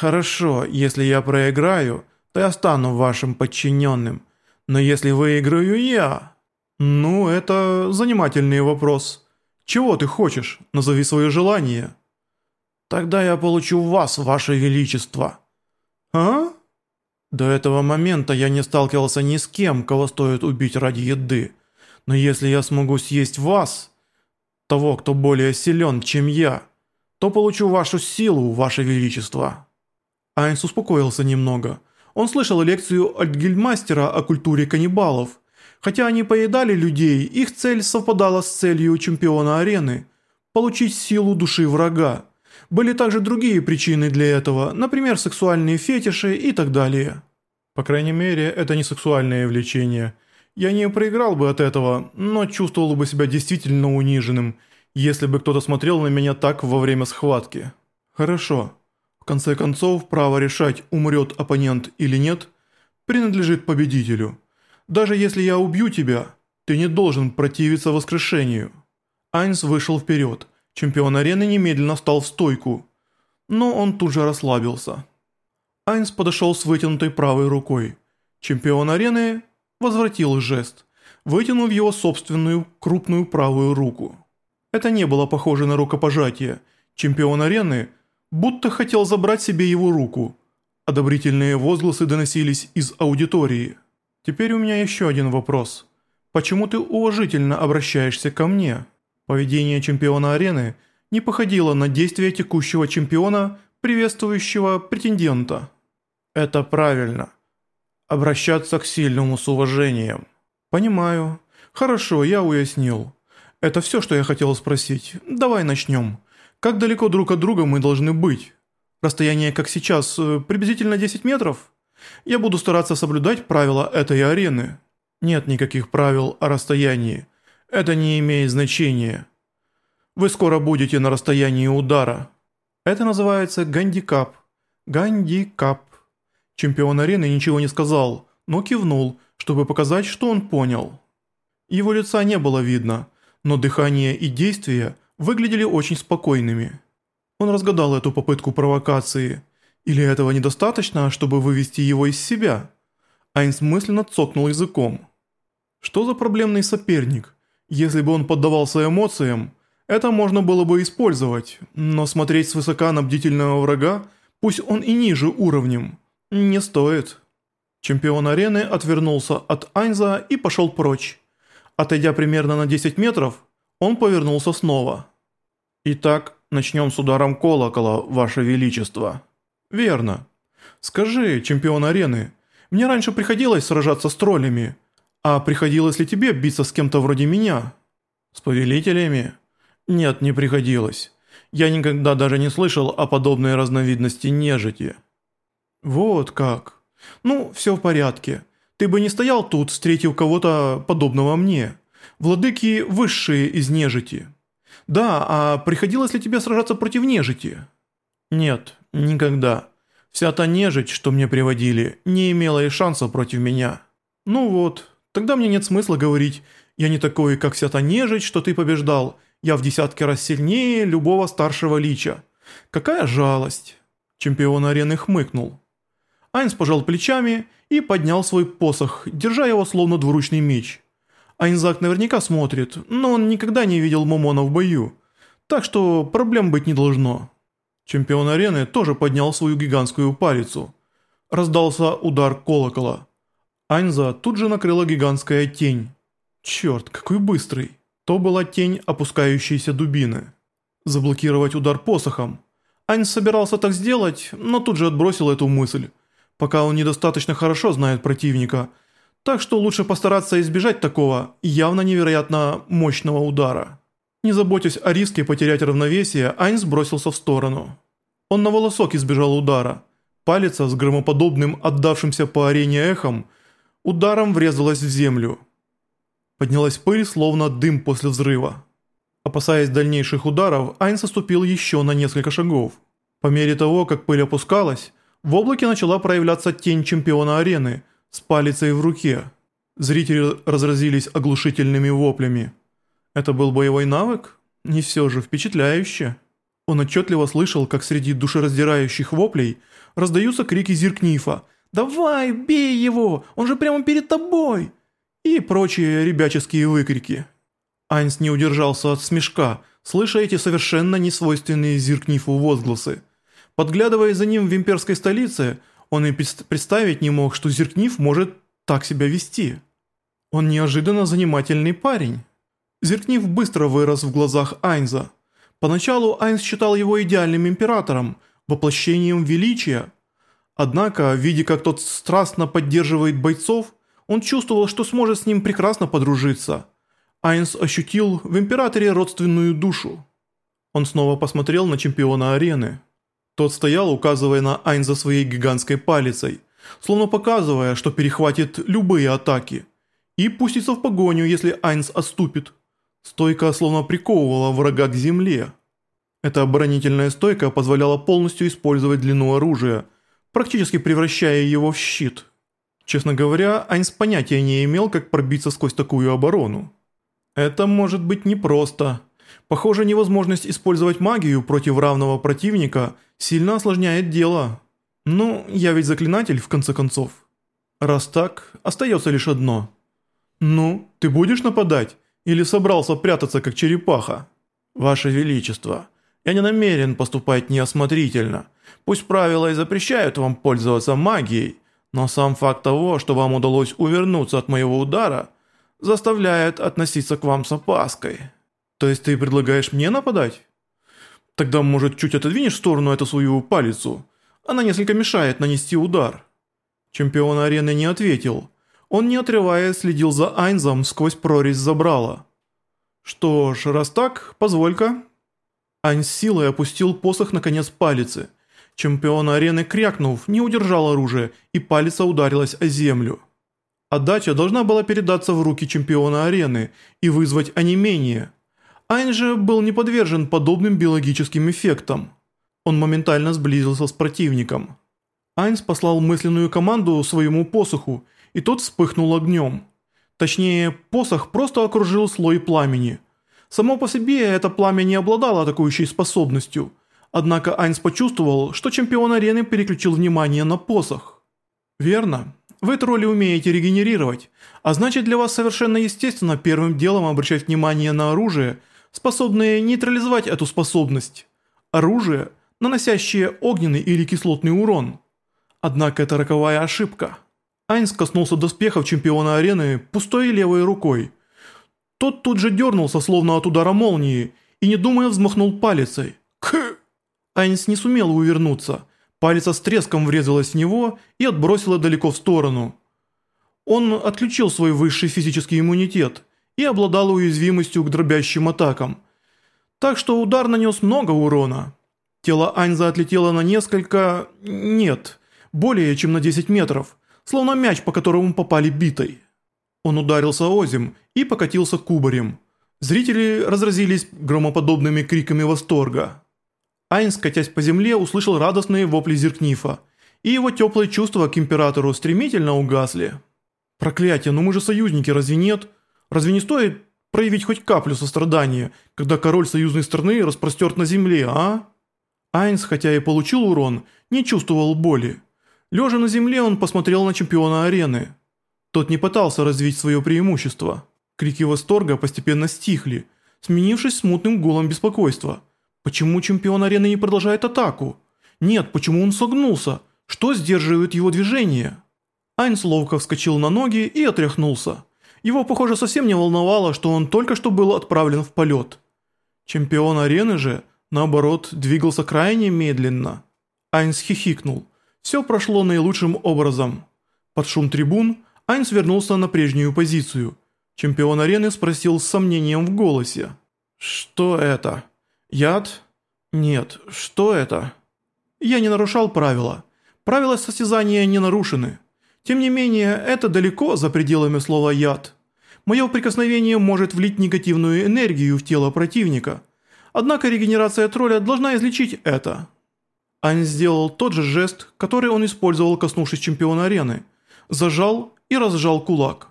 «Хорошо, если я проиграю, то я стану вашим подчиненным. Но если выиграю я...» «Ну, это занимательный вопрос. Чего ты хочешь? Назови свое желание». «Тогда я получу вас, ваше величество». «А?» До этого момента я не сталкивался ни с кем, кого стоит убить ради еды. Но если я смогу съесть вас, того, кто более силен, чем я, то получу вашу силу, ваше величество». Айнс успокоился немного. Он слышал лекцию Альтгильдмастера о культуре каннибалов. Хотя они поедали людей, их цель совпадала с целью чемпиона арены – получить силу души врага. Были также другие причины для этого, например, сексуальные фетиши и так далее. По крайней мере, это не сексуальное влечение. Я не проиграл бы от этого, но чувствовал бы себя действительно униженным, если бы кто-то смотрел на меня так во время схватки. Хорошо. В конце концов, право решать, умрет оппонент или нет, принадлежит победителю. Даже если я убью тебя, ты не должен противиться воскрешению. Айнс вышел вперед. Чемпион арены немедленно встал в стойку. Но он тут же расслабился. Айнс подошел с вытянутой правой рукой. Чемпион арены возвратил жест, вытянув его собственную крупную правую руку. Это не было похоже на рукопожатие. Чемпион арены будто хотел забрать себе его руку. Одобрительные возгласы доносились из аудитории. Теперь у меня еще один вопрос. Почему ты уважительно обращаешься ко мне? Поведение чемпиона арены не походило на действия текущего чемпиона, приветствующего претендента. Это правильно. Обращаться к сильному с уважением. Понимаю. Хорошо, я уяснил. Это все, что я хотел спросить. Давай начнем. Как далеко друг от друга мы должны быть? Расстояние, как сейчас, э, приблизительно 10 метров? Я буду стараться соблюдать правила этой арены. Нет никаких правил о расстоянии. Это не имеет значения. Вы скоро будете на расстоянии удара. Это называется гандикап. Гандикап. Чемпион арены ничего не сказал, но кивнул, чтобы показать, что он понял. Его лица не было видно, но дыхание и действия выглядели очень спокойными. Он разгадал эту попытку провокации – или этого недостаточно, чтобы вывести его из себя? Айнс мысленно цокнул языком. Что за проблемный соперник? Если бы он поддавался эмоциям, это можно было бы использовать, но смотреть свысока на бдительного врага, пусть он и ниже уровнем, не стоит. Чемпион арены отвернулся от Айнза и пошел прочь. Отойдя примерно на 10 метров, он повернулся снова. «Итак, начнем с ударом колокола, Ваше Величество». «Верно. Скажи, чемпион арены, мне раньше приходилось сражаться с троллями, а приходилось ли тебе биться с кем-то вроде меня?» «С повелителями?» «Нет, не приходилось. Я никогда даже не слышал о подобной разновидности нежити». «Вот как. Ну, все в порядке. Ты бы не стоял тут, встретив кого-то подобного мне. Владыки высшие из нежити». «Да, а приходилось ли тебе сражаться против нежити?» «Нет, никогда. Вся та нежить, что мне приводили, не имела и шанса против меня. Ну вот, тогда мне нет смысла говорить, я не такой, как вся та нежить, что ты побеждал, я в десятки раз сильнее любого старшего лича. Какая жалость!» Чемпион арены хмыкнул. Айнс пожал плечами и поднял свой посох, держа его словно двуручный меч. Айнзак наверняка смотрит, но он никогда не видел Момона в бою, так что проблем быть не должно. Чемпион арены тоже поднял свою гигантскую палицу. Раздался удар колокола. Айнза тут же накрыла гигантская тень. Черт, какой быстрый. То была тень опускающейся дубины. Заблокировать удар посохом. Айнз собирался так сделать, но тут же отбросил эту мысль. Пока он недостаточно хорошо знает противника. Так что лучше постараться избежать такого явно невероятно мощного удара. Не заботясь о риске потерять равновесие, Айнс бросился в сторону. Он на волосок избежал удара. Палец с громоподобным отдавшимся по арене эхом ударом врезалась в землю. Поднялась пыль, словно дым после взрыва. Опасаясь дальнейших ударов, Айнс оступил еще на несколько шагов. По мере того, как пыль опускалась, в облаке начала проявляться тень чемпиона арены с палицей в руке. Зрители разразились оглушительными воплями. Это был боевой навык? Не все же впечатляюще. Он отчетливо слышал, как среди душераздирающих воплей раздаются крики Зиркнифа «Давай, бей его! Он же прямо перед тобой!» и прочие ребяческие выкрики. Айнс не удержался от смешка, слыша эти совершенно несвойственные Зиркнифу возгласы. Подглядывая за ним в имперской столице, он и представить не мог, что Зиркниф может так себя вести. Он неожиданно занимательный парень. Зеркнив быстро вырос в глазах Айнза. Поначалу Айнз считал его идеальным императором, воплощением величия. Однако, видя, как тот страстно поддерживает бойцов, он чувствовал, что сможет с ним прекрасно подружиться. Айнз ощутил в императоре родственную душу. Он снова посмотрел на чемпиона арены. Тот стоял, указывая на Айнза своей гигантской палицей, словно показывая, что перехватит любые атаки, и пустится в погоню, если Айнз отступит. Стойка словно приковывала врага к земле. Эта оборонительная стойка позволяла полностью использовать длину оружия, практически превращая его в щит. Честно говоря, Айнс понятия не имел, как пробиться сквозь такую оборону. Это может быть непросто. Похоже, невозможность использовать магию против равного противника сильно осложняет дело. Ну, я ведь заклинатель в конце концов. Раз так, остается лишь одно. Ну, ты будешь нападать? Или собрался прятаться, как черепаха? Ваше Величество, я не намерен поступать неосмотрительно. Пусть правила и запрещают вам пользоваться магией, но сам факт того, что вам удалось увернуться от моего удара, заставляет относиться к вам с опаской. То есть ты предлагаешь мне нападать? Тогда, может, чуть отодвинешь в сторону эту свою палицу? Она несколько мешает нанести удар. Чемпион арены не ответил, он не отрываясь следил за Айнзом сквозь прорезь забрала. «Что ж, раз так, позволь-ка». Айнз силой опустил посох на конец палицы. Чемпион арены, крякнув, не удержал оружие, и палица ударилась о землю. Отдача должна была передаться в руки чемпиона арены и вызвать онемение. Айн же был не подвержен подобным биологическим эффектам. Он моментально сблизился с противником. Айнс послал мысленную команду своему посоху, и тот вспыхнул огнем. Точнее, посох просто окружил слой пламени. Само по себе это пламя не обладало атакующей способностью, однако Айнс почувствовал, что чемпион арены переключил внимание на посох. Верно, вы тролли умеете регенерировать, а значит для вас совершенно естественно первым делом обращать внимание на оружие, способное нейтрализовать эту способность. Оружие, наносящее огненный или кислотный урон. Однако это роковая ошибка. Айнс коснулся доспехов чемпиона арены пустой левой рукой. Тот тут же дернулся, словно от удара молнии, и не думая взмахнул палицей. К! Айнс не сумел увернуться. Палец с треском врезалась в него и отбросила далеко в сторону. Он отключил свой высший физический иммунитет и обладал уязвимостью к дробящим атакам. Так что удар нанес много урона. Тело Айнза отлетело на несколько... нет, более чем на 10 метров – словно мяч, по которому попали битой. Он ударился озим и покатился кубарем. Зрители разразились громоподобными криками восторга. Айнс, катясь по земле, услышал радостные вопли Зеркнифа, и его теплые чувства к императору стремительно угасли. «Проклятие, ну мы же союзники, разве нет? Разве не стоит проявить хоть каплю сострадания, когда король союзной страны распростерт на земле, а?» Айнс, хотя и получил урон, не чувствовал боли. Лежа на земле, он посмотрел на чемпиона арены. Тот не пытался развить свое преимущество. Крики восторга постепенно стихли, сменившись смутным гулом беспокойства. Почему чемпион арены не продолжает атаку? Нет, почему он согнулся? Что сдерживает его движение? Айнс ловко вскочил на ноги и отряхнулся. Его, похоже, совсем не волновало, что он только что был отправлен в полет. Чемпион арены же, наоборот, двигался крайне медленно. Айнс хихикнул. Все прошло наилучшим образом. Под шум трибун Айнс вернулся на прежнюю позицию. Чемпион арены спросил с сомнением в голосе. «Что это? Яд? Нет, что это?» «Я не нарушал правила. Правила состязания не нарушены. Тем не менее, это далеко за пределами слова «яд». Мое прикосновение может влить негативную энергию в тело противника. Однако регенерация тролля должна излечить это». Ань сделал тот же жест, который он использовал, коснувшись чемпиона арены. Зажал и разжал кулак.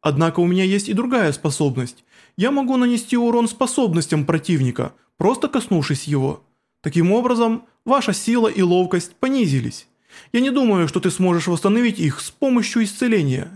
Однако у меня есть и другая способность. Я могу нанести урон способностям противника, просто коснувшись его. Таким образом, ваша сила и ловкость понизились. Я не думаю, что ты сможешь восстановить их с помощью исцеления.